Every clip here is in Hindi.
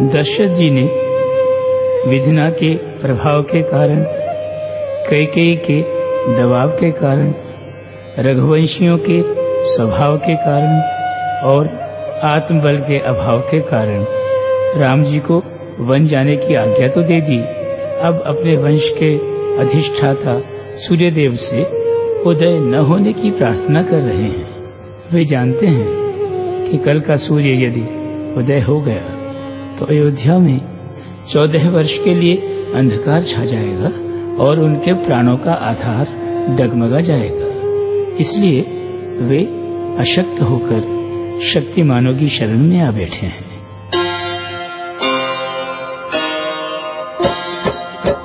दशरथ जी ने विधना के प्रभाव के कारण, कैकेयी के दबाव के कारण, रघुवंशियों के स्वभाव के कारण और आत्मबल के अभाव के कारण राम जी को वन जाने की आज्ञा तो दे दी। अब अपने वंश के अधिष्ठाता सूर्यदेव से उदय न होने की प्रार्थना कर रहे हैं। वे जानते हैं कि कल का सूर्य यदि उदय हो गया तो अयोध्या में चौदह वर्ष के लिए अंधकार छा जाएगा और उनके प्राणों का आधार डगमगा जाएगा। इसलिए वे अशक्त होकर शक्तिमानों की शरण में आ बैठे हैं।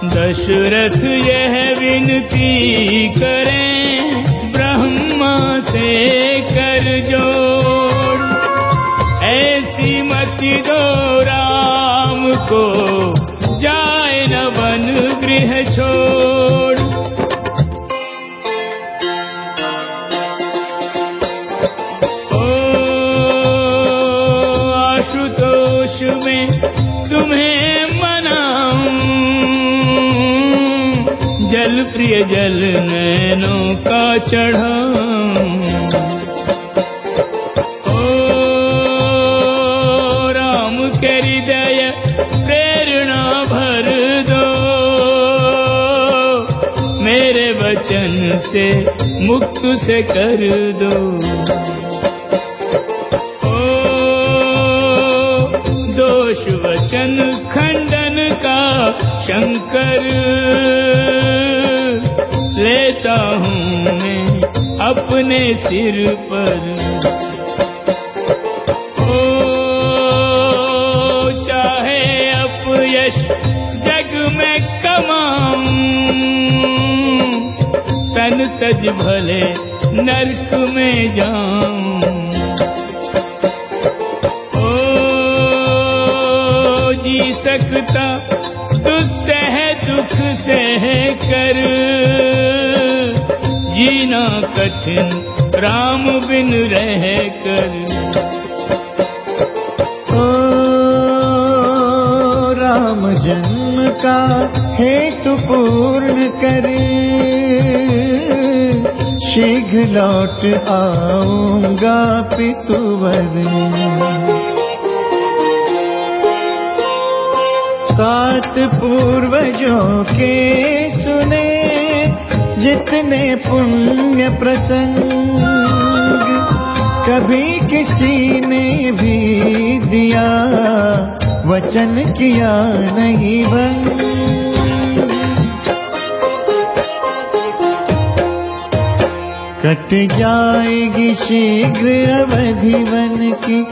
दशरथ यह विनती करें, ब्रह्मा से कर जोड़ को जाए न वन गृह छोड़। ओ, आशुतोष में तुम्हें मनाऊं। जल प्रिय जल नैनों का चढ़ाऊं। वचन से मुक्त से कर दो। ओ, दोष वचन खंडन का शंकर लेता हूँ मैं अपने सिर पर। तज भले नरक में जाऊँ। ओ, जी सकता दुस्सह दुख सह कर। जीना कठिन, राम बिन रह कर। राम जन्म का हेतु पूर्ण करे। शीघ्र लौट आऊँगा पितुवर। सात पूर्वजों के सुने जितने पुण्य प्रसंग कभी किसी ने भी दिया, वचन किया नहीं बंद कट जाएगी शीघ्र अवधि वन की।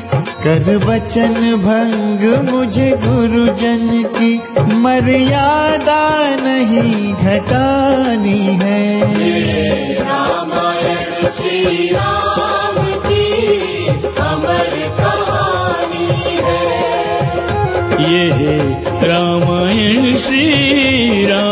कर वचन भंग मुझे गुरुजन की। मर्यादा नहीं, घटानी है। है ये रामायण, श्री राम।